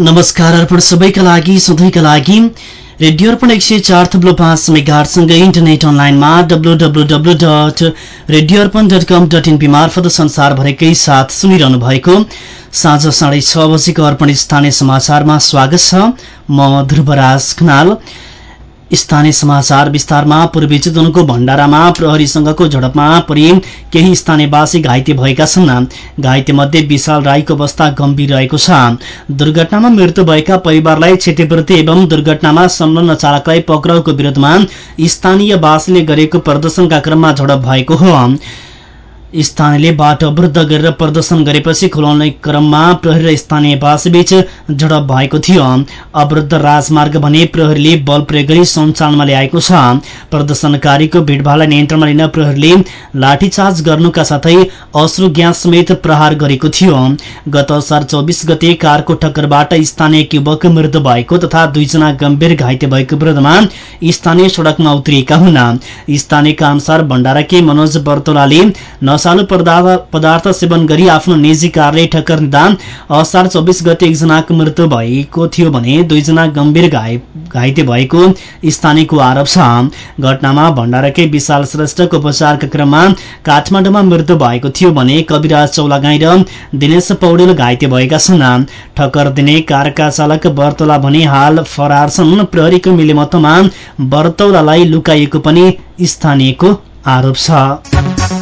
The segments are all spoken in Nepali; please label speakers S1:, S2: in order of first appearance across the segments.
S1: नमस्कार अर्पण सबैका लागि सधैँका लागि। रेडियो अर्पण एक सय चार थुप्लो पाँच मेगाहरूसँगै इन्टरनेट अनलाइनमा W W W dot radio Arpan dot com dot N P मार्फत संसारभरिकै साथ सुनिरहनु भएको साँझ साढे छ बजीको अर्पण स्थानीय समाचारमा स्वागत छ। म ध्रुवराज खनाल। स्थानीय समाचार विस्तारमा पूर्वी चितवनको भण्डारामा प्रहरीसँगको झडपमा परि केही स्थानीयवासी घाइते भएका छन्। घाइते मध्ये विशाल राईको अवस्था गम्भीर रहेको छ। दुर्घटनामा मृत्यु भएका परिवारलाई क्षतिपूर्ति एवं दुर्घटनामा संलग्न चालकलाई पक्राउको विरोधमा स्थानीयवासीले गरेको प्रदर्शनका क्रममा झडप भएको हो। स्थानीयले बाटो अवरुद्ध गरेर प्रदर्शन गरेपछि खुलाउने क्रममा प्रहरी र स्थानीय बीच झडप भएको थियो। अवरुद्ध राजमार्ग भने प्रहरीले बल प्रयोग गरी सञ्चालनमा ल्याएको छ। प्रदर्शनकारीको भिडभाडलाई नियन्त्रणमा लिन प्रहरीले लाठीचार्ज गर्नुका साथै अश्रु ग्यास समेत प्रहार गरेको थियो। गत असार चौबिस गते कारको ठक्करबाट स्थानीय युवक मृत्यु भएको तथा दुईजना गम्भीर घाइते भएको विरोधमा स्थानीय सड़कमा उत्रिएका हुन्। स्थानीयका अनुसार भण्डाराकी मनोज बर्तोलाले नशालु पदार्थ सेवन गरी आफ्नो निजी कारले ठक्कर दिँदा असार चौबिस गते एकजनाको मृत्यु भएको थियो भने दुईजना गम्भीर घाइते भएको स्थानीयको आरोप छ। घटनामा भण्डारकै विशाल श्रेष्ठको उपचारका क्रममा काठमाडौँमा मृत्यु भएको थियो भने कविराज चौलागाई र दिनेश पौडेल घाइते भएका छन्। ठक्कर दिने कारका चालक बर्तौला भने हाल फरार छन्। प्रहरीको मिलेमतोमा बर्तौलालाई लुकाइएको पनि स्थानीयको आरोप छ।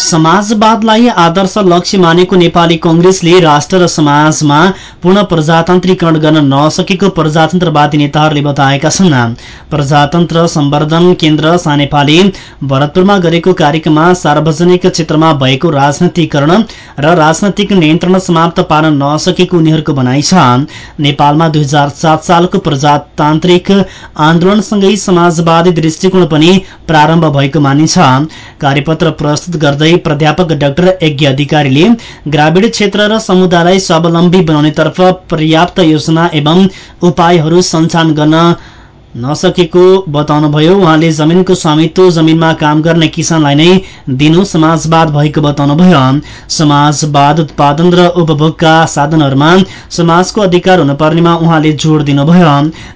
S1: समाजवादलाई आदर्श लक्ष्य मानेको नेपाली कंग्रेसले राष्ट्र र समाजमा पूर्ण प्रजातान्त्रिकरण गर्न नसकेको प्रजातन्त्रवादी नेताहरूले बताएका छन्। प्रजातन्त्र सम्वर्धन केन्द्र सानेपाले भरतपुरमा गरेको कार्यक्रममा सार्वजनिक क्षेत्रमा भएको राजनैतिकरण र राजनैतिक नियन्त्रण समाप्त पार्न नसकेको उनीहरूको भनाइ छ। नेपालमा दुई सालको प्रजातान्त्रिक आन्दोलनसँगै समाजवादी दृष्टिकोण पनि प्रारम्भ भएको मानिन्छ। कार्यपत्र प्रस्तुत गर्दै प्राध्यापक डाक्टर यज्ञ अधिकारीले ग्रामीण क्षेत्र र समुदायलाई स्वावलम्बी बनाउनेतर्फ पर्याप्त योजना एवं उपायहरू सञ्चालन गर्न नसकेको बताउनुभयो उहाँले जमिनको स्वामित्व जमिनमा काम गर्ने किसानलाई नै दिनु समाजवाद भएको बताउनुभयो। समाजवाद उत्पादन र उपभोगका साधनहरूमा समाजको अधिकार हुनुपर्नेमा उहाँले जोड़ दिनुभयो।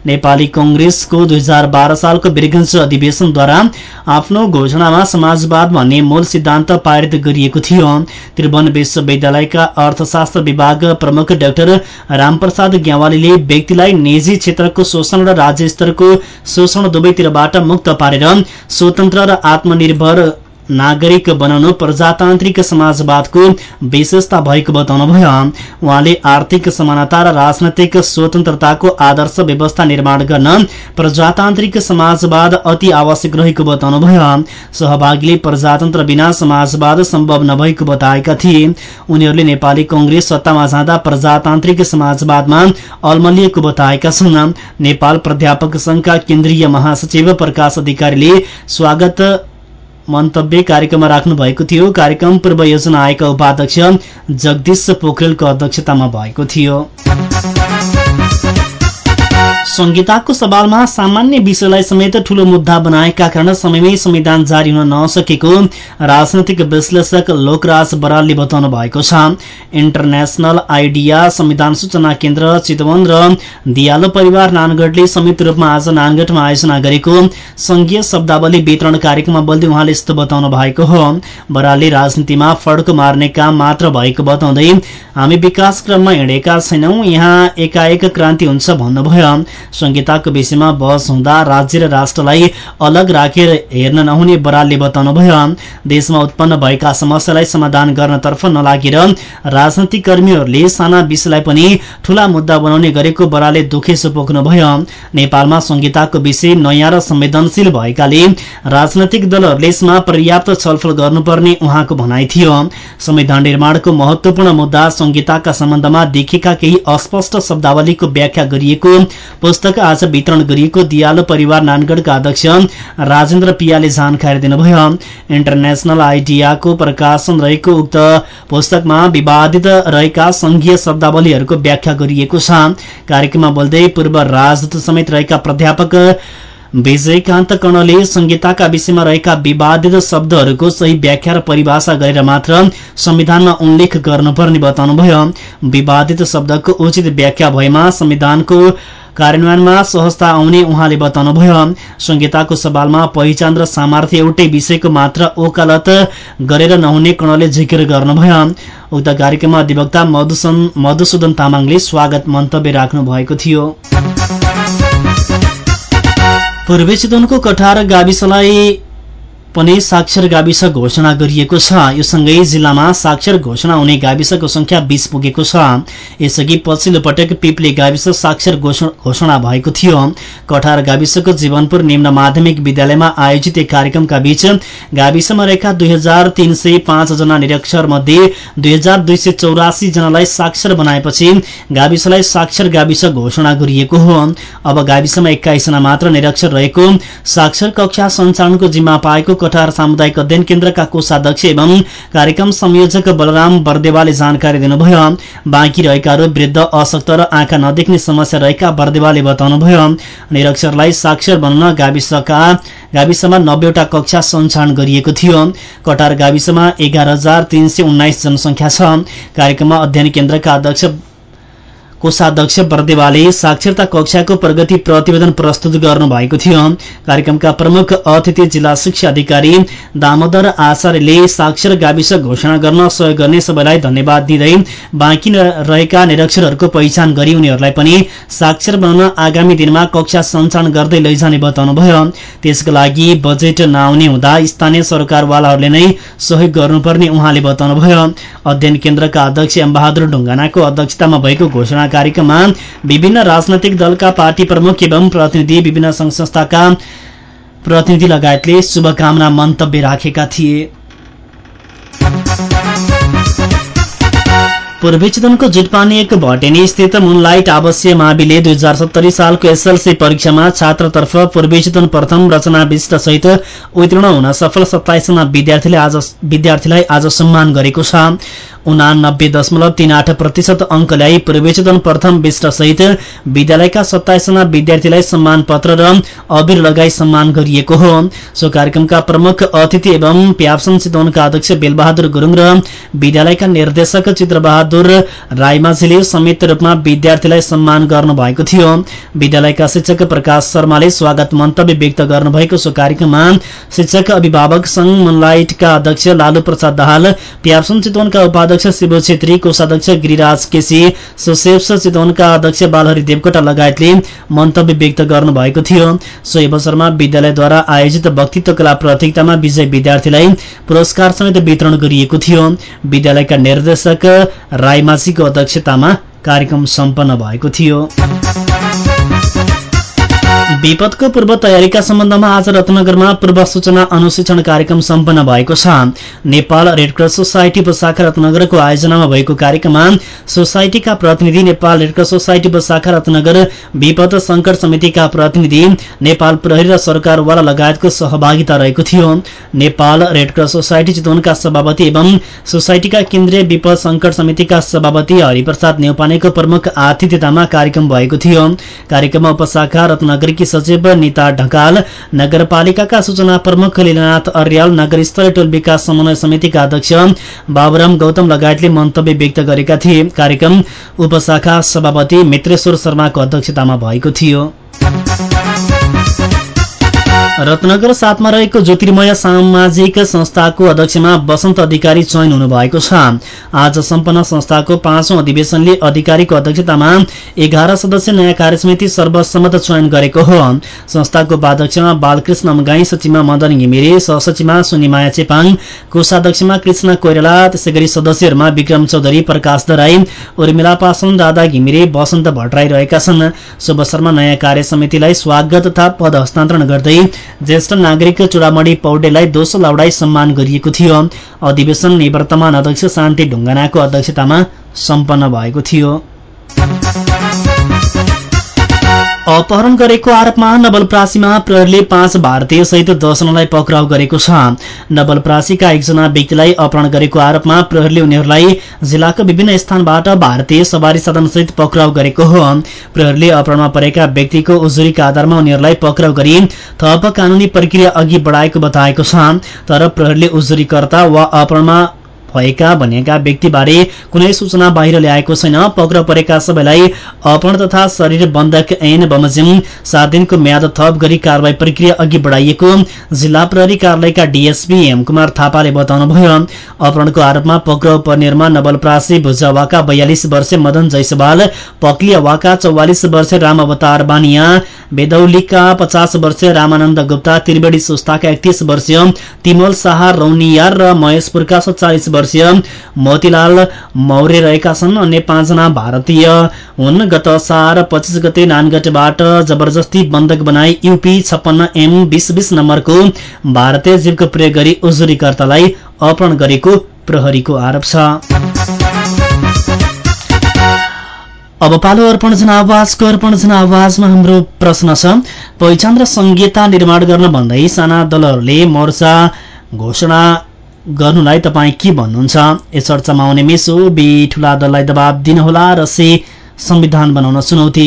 S1: नेपाली कंग्रेसको दुई सालको वीरगंज अधिवेशनद्वारा आफ्नो घोषणामा समाजवाद भन्ने मूल सिद्धान्त पारित गरिएको थियो। त्रिभुवन विश्वविद्यालयका अर्थशास्त्र विभाग प्रमुख डाक्टर रामप्रसाद ग्यावालीले व्यक्तिलाई निजी क्षेत्रको शोषण र राज्य स्तरको शोषण दुवैतिरबाट मुक्त पारेर स्वतन्त्र र आत्मनिर्भर नागरिक बनाउनु प्रजातान्त्रिक समाजवादको विशेषता भएको बताउनुभयो। उहाँले आर्थिक समानता र राजनैतिक स्वतन्त्रताको आदर्श व्यवस्था निर्माण गर्न प्रजातान्त्रिक समाजवाद अति आवश्यक रहेको बताउनुभयो। सहभागीले प्रजातन्त्र बिना समाजवाद सम्भव नभएको बताएका थिए। उनीहरूले नेपाली कंग्रेस सत्तामा जाँदा प्रजातान्त्रिक समाजवादमा अल्मलिएको बताएका छन्। नेपाल प्राध्यापक संघका केन्द्रीय महासचिव प्रकाश अधिकारीले स्वागत मन्तव्य कार्यक्रममा राख्नु भएको थियो। कार्यक्रम पूर्व योजना आएका उपाध्यक्ष जगदीश पोखरेलको अध्यक्षतामा भएको थियो। संहिताको सवालमा सामान्य विषयलाई समेत ठूलो मुद्दा बनाएका कारण समयमै संविधान जारी हुन नसकेको राजनैतिक विश्लेषक लोकराज बरालले बताउनु भएको छ। इन्टरनेशनल आइडिया संविधान सूचना केन्द्र चितवन र दियालो परिवार नानगढले संयुक्त रूपमा आज नानगढमा आयोजना गरेको संघीय शब्दावली वितरण कार्यक्रममा बोल्दै उहाँले यस्तो बताउनु भएको हो। बरालले राजनीतिमा फड्को मार्ने काम मात्र भएको बताउँदै हामी विकास क्रममा हिँडेका छैनौं यहाँ एकाएक क्रान्ति हुन्छ भन्नुभयो। संहिताको विषयमा बहस हुँदा राज्य र राष्ट्रलाई अलग राखेर हेर्न नहुने बरालले बताउनुभयो। देशमा उत्पन्न भएका समस्यालाई समाधान गर्नतर्फ नलागेर राजनैतिक कर्मीहरूले साना विषयलाई पनि ठूला मुद्दा बनाउने गरेको बरालले दुखेसो पोख्नुभयो नेपालमा संहिताको विषय नयाँ र संवेदनशील भएकाले राजनैतिक दलहरूले यसमा पर्याप्त छलफल गर्नुपर्ने उहाँको भनाइ थियो। संविधान निर्माणको महत्वपूर्ण मुद्दा संहिताका सम्बन्धमा देखेका केही अस्पष्ट शब्दावलीको व्याख्या गरिएको पुस्तक आज वितरण गरिएको दियालो परिवार नानगढका अध्यक्ष राजेन्द्र पियाले जानकारी दिनुभयो। इन्टरनेशनल आइडियाको प्रकाशन रहेको उक्त पुस्तकमा विवादित रहेका संघीय शब्दावलीहरूको व्याख्या गरिएको छ। कार्यक्रममा बोल्दै पूर्व राजदूत समेत रहेका प्राध्यापक विजयकान्त कर्णले संहिताका विषयमा रहेका विवादित शब्दहरूको सही व्याख्या र परिभाषा गरेर मात्र संविधानमा उल्लेख गर्नुपर्ने बताउनुभयो। विवादित शब्दको उचित व्याख्या भएमा संविधानको कार्यान्वयनमा सहजता आउने उहाँले बताउनुभयो। संहिताको सवालमा पहिचान र सामर्थ्य एउटै विषयको मात्र ओकालत गरेर नहुने कर्णले जिकिर गर्नुभयो। उक्त कार्यक्रममा अधिवक्ता मधुसूदन तामाङले स्वागत मन्तव्य राख्नु भएको थियो। पूर्वी चितवनको कठार गाविसलाई पनि साक्षर गाविस घोषणा गरिएको छ। यो सँगै जिल्लामा साक्षर घोषणा हुने गाविसको संख्या बीस पुगेको छ। यसअघि पछिल्लो पटक पिप्ले गाविस साक्षर घोषणा भएको थियो। कठार गाविसको जीवनपुर निम्न माध्यमिक विद्यालयमा आयोजित एक कार्यक्रमका बीच गाविसमा रहेका दुई हजार तीन निरक्षर मध्ये दुई जनालाई साक्षर बनाएपछि गाविसलाई साक्षर गाविस घोषणा गरिएको हो। अब गाविसमा एक्काइसजना मात्र निरक्षर रहेको साक्षर कक्षा सञ्चालनको जिम्मा पाएको कटार सामुदायिक अध्ययन केन्द्रका कोषाध्यक्ष एवं कार्यक्रम संयोजक बलराम बर्देवाले जानकारी दिनुभयो। बाँकी रहेकाहरू वृद्ध अशक्त र आँखा नदेख्ने समस्या रहेका बर्देवाले बताउनुभयो। निरक्षरलाई साक्षर बन्न गाविसका गाविसमा नब्बेवटा कक्षा सञ्चालन गरिएको थियो। कटार गाविसमा एघार हजार तीन सय उन्नाइस जनसङ्ख्या छ। कार्यक्रममा अध्ययन केन्द्रका अध्यक्ष कोषाध्यक्ष बर्देवाले साक्षरता कक्षाको प्रगति प्रतिवेदन प्रस्तुत गर्नु भएको थियो। कार्यक्रमका प्रमुख अतिथि जिल्ला शिक्षा अधिकारी दामोदर आचार्यले साक्षर गाविस घोषणा गर्न सहयोग गर्ने सबैलाई धन्यवाद दिँदै बाँकी रहेका निरक्षरहरूको पहिचान गरी उनीहरूलाई पनि साक्षर बनाउन आगामी दिनमा कक्षा सञ्चालन गर्दै लैजाने बताउनुभयो। त्यसको लागि बजेट नआउने हुँदा स्थानीय सरकारवालाहरूले नै सहयोग गर्नुपर्ने उहाँले बताउनुभयो। अध्ययन केन्द्रका अध्यक्ष एमबहादुर ढुङ्गानाको अध्यक्षतामा भएको घोषणा कार्यक्रममा विभिन्न राजनैतिक दलका पार्टी प्रमुख एवं प्रतिनिधि विभिन्न संघ संस्थाका प्रतिनिधि लगायतले शुभकामना मन्तव्य राखेका थिए। पूर्वी चितवनको जुटपानी एक भटेनी स्थित मुनलाइट आवासीय माविले दुई हजार सत्तरी सालको एसएलसी परीक्षामा छात्रतर्फ पूर्वी चितवन प्रथम रचना विशिष्ट सहित उत्तीर्ण हुन सफल सत्ताइसजना विद्यार्थीलाई आज सम्मान गरेको छ। उनानब्बे दशमलव तीन आठ प्रतिशत अङ्क ल्याई पूर्वी चितवन प्रथम विशिष्ट सहित विद्यालयका सत्ताइसजना विद्यार्थीलाई सम्मान पत्र र अबिर लगाई सम्मान गरिएको हो। सो कार्यक्रमका प्रमुख अतिथि एवं प्याप्सन चितवनका अध्यक्ष बेलबहादुर गुरूङ र विद्यालयका निर्देशक चित्रबहादुर बहादुर राईमाझीले संयुक्त रूपमा विद्यार्थीलाई सम्मान गर्नुभएको थियो। विद्यालयका शिक्षक प्रकाश शर्माले स्वागत मन्तव्य व्यक्त गर्नुभएको सो कार्यक्रममा शिक्षक अभिभावक संघ मनलाइटका अध्यक्ष लालु प्रसाद दाहाल प्याप्सुन चितवनका उपाध्यक्ष शिव छेत्री कोषाध्यक्ष गिरिराज केसी सुसेप्स चितवनका अध्यक्ष बालहरि देवकोटा लगायतले मन्तव्य व्यक्त गर्नुभएको थियो। सोही अवसरमा विद्यालयद्वारा आयोजित वक्तित्व कला प्रतियोगितामा विजय विद्यार्थीलाई पुरस्कार समेत वितरण गरिएको थियो। विद्यालयका निर्देशक राईमाझीको अध्यक्षतामा कार्यक्रम सम्पन्न भएको थियो। विपदको पूर्व तयारीका सम्बन्धमा आज रत्नगरमा पूर्व सूचना अनुशिक्षण कार्यक्रम सम्पन्न भएको छ। नेपाल रेडक्रस सोसाइटी उपशाखा रत्नगरको आयोजनामा भएको कार्यक्रममा सोसाइटीका प्रतिनिधि नेपाल रेडक्रस सोसाइटी उपशाखा रत्नगर विपद संकट समितिका प्रतिनिधि नेपाल प्रहरी र सरकारवाला लगायतको सहभागिता रहेको थियो। नेपाल रेडक्रस सोसाइटी चितवनका सभापति एवं सोसाइटीका केन्द्रीय विपद संकट समितिका सभापति हरिप्रसाद नेउपानेको प्रमुख आतिथ्यतामा कार्यक्रम भएको थियो। कार्यक्रममा उपशाखा रत्नगरकी सचिव निता ढकाल नगरपालिकाका सूचना प्रमुख लीलानाथ अर्याल नगरस्तरीय टोल विकास समन्वय समितिका अध्यक्ष बाबुराम गौतम लगायतले मन्तव्य व्यक्त गरेका थिए। कार्यक्रम उपशाखा सभापति मित्रेश्वर शर्माको अध्यक्षतामा भएको थियो। रत्नगर साथमा रहेको ज्योतिर्मय सामाजिक संस्थाको अध्यक्षमा वसन्त अधिकारी चयन हुनुभएको छ। आज सम्पन्न संस्थाको पाँचौं अधिवेशनले अधिकारीको अध्यक्षतामा एघार सदस्य नयाँ कार्यसमिति सर्वसम्मत चयन गरेको हो। संस्थाको उपाध्यक्षमा बालकृष्ण अमगाई सचिवमा मदन घिमिरे सहसचिवमा सुनिमाया चेपाङ कोषाध्यक्षमा कृष्ण कोइराला त्यसै गरी सदस्यहरूमा विक्रम चौधरी प्रकाश दराई उर्मिला पासवान दादा घिमिरे वसन्त भट्टराई रहेका छन्। सो अवसरमा नयाँ कार्यसमितिलाई स्वागत तथा पद हस्तान्तरण गर्दै ज्येष्ठ नागरिक चुडामणी पौडेलाई दोस्रो लाउडाई सम्मान गरिएको थियो। अधिवेशन निवर्तमान अध्यक्ष शान्ति ढुङ्गानाको अध्यक्षतामा सम्पन्न भएको थियो। अपहरण गरेको आरोपमा नवलप्रासीमा प्रहरीले पाँच भारतीय सहित दसजनालाई पक्राउ गरेको छ। नवलप्रासीका एकजना व्यक्तिलाई अपहरण गरेको आरोपमा प्रहरीले उनीहरूलाई जिल्लाको विभिन्न स्थानबाट भारतीय सवारी साधनसहित पक्राउ गरेको हो। प्रहरीले अपहरणमा परेका व्यक्तिको उजुरीका आधारमा उनीहरूलाई पक्राउ गरी थप कानूनी प्रक्रिया अघि बढाएको बताएको छ। तर प्रहरीले उजुरीकर्ता वा अपहरणमा भएका भनिएका व्यक्तिबारे कुनै सूचना बाहिर ल्याएको छैन। पक्राउ परेका सबैलाई अपहरण तथा शरीर बन्धक ऐन बमोजिम सात दिनको म्याद थप गरी कारवाही प्रक्रिया अघि बढाइएको जिल्ला प्रहरी कार्यालयका डीएसपी हेम कुमार थापाले बताउनुभयो। अपहरणको आरोपमा पक्राउ पर्नेहरूमा नवलप्रासी भुजावाका बयालिस वर्षीय मदन जैसवाल पक्लियावाका चौवालिस वर्षीय राम अवतार बानिया बेदौलीका पचास वर्षीय रामानन्द गुप्ता त्रिवेणी सुस्ताका एकतीस वर्षीय तिमोल शाह रौनियार र महेशपुरका सत्तालिस वर्षीय मोतीलाल मौर्य रहेका छन्। अन्य पाँचजना भारतीय हुन्। गत सार पच्चिस गते नानगढबाट जबरजस्ती बन्धक बनाई युपी छप्पन्न एम बिस बिस नम्बरको भारतीय जीवको प्रयोग गरी उजुरीकर्तालाई अपहरण गरेको प्रहरीको आरोप छ। अब पालो अर्पण जनावाजको अर्पण जनावाजमा हाम्रो प्रश्न छ। पहिचान र संहिता निर्माण गर्न भन्दै साना दलहरूले मोर्चा घोषणा गर्नुलाई तपाईँ के भन्नुहुन्छ? यस चर्चामा आउने मेसो बी ठुला दललाई दबाब दिनुहोला र से संविधान बनाउन चुनौती।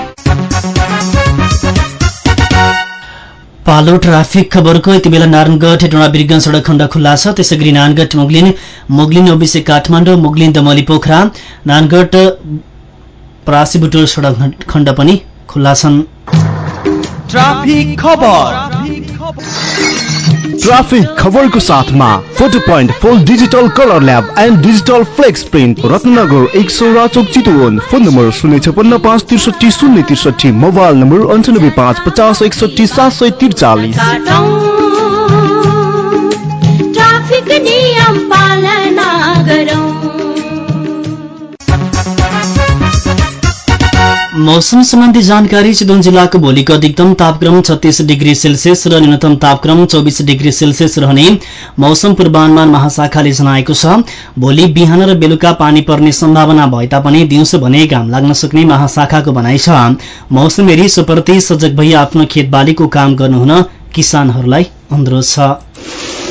S1: पालो ट्राफिक खबरको यति बेला नारायणगढ हेटौँडा बिरगञ्ज सडक खण्ड खुल्ला छ। त्यसै गरी नानगढ मुगलिन मुगलिन ओबिसे काठमाडौँ मुगलिन दमली पोखरा नानगढ परासीबुटोल सडक खण्ड पनि खुल्ला छन्।
S2: ट्राफिक खबर
S3: ट्राफिक खबरको साथमा photo point four digital colour lab and digital flex print Ratnanagar एक सौ राचोक चितवन। फोन नम्बर शून्य छपन्न पाँच त्रिसठी शून्य त्रिसठी मोबाइल नम्बर अन्ठानब्बे पाँच पचास एकसठी सात सय त्रिचालिस।
S1: मौसम सम्बन्धी जानकारी चितवन जिल्लाको भोलिको अधिकतम तापक्रम छत्तीस डिग्री सेल्सियस र न्यूनतम तापक्रम चौबिस डिग्री सेल्सियस रहने मौसम पूर्वानुमान महाशाखाले जनाएको छ। भोलि बिहान र बेलुका पानी पर्ने सम्भावना भए तापनि दिउँसो भने घाम लाग्न सक्ने महाशाखाको भनाइ छ। मौसम हेरी सुप्रति सजग भई आफ्नो खेतबालीको काम गर्नुहुन किसानहरूलाई अनुरोध छ।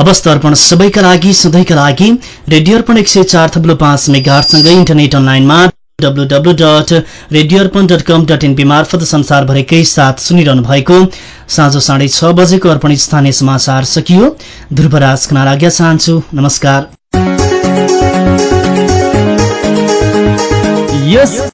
S1: अवस्थ अर्पण सबैका लागि सधैँका लागि रेडियो अर्पण एक सय चार थप्लो पाँच मेगासँगै इन्टरनेट अनलाइनमा W dot radio Arpan dot com dot मार्फत संसारभरिकै साथ सुनिरहनु भएको साँझ साढे छ बजेको अर्पण स्थानीय समाचार सकियो। ध्रुवराज खनाल आज्ञा चाहन्छु। नमस्कार।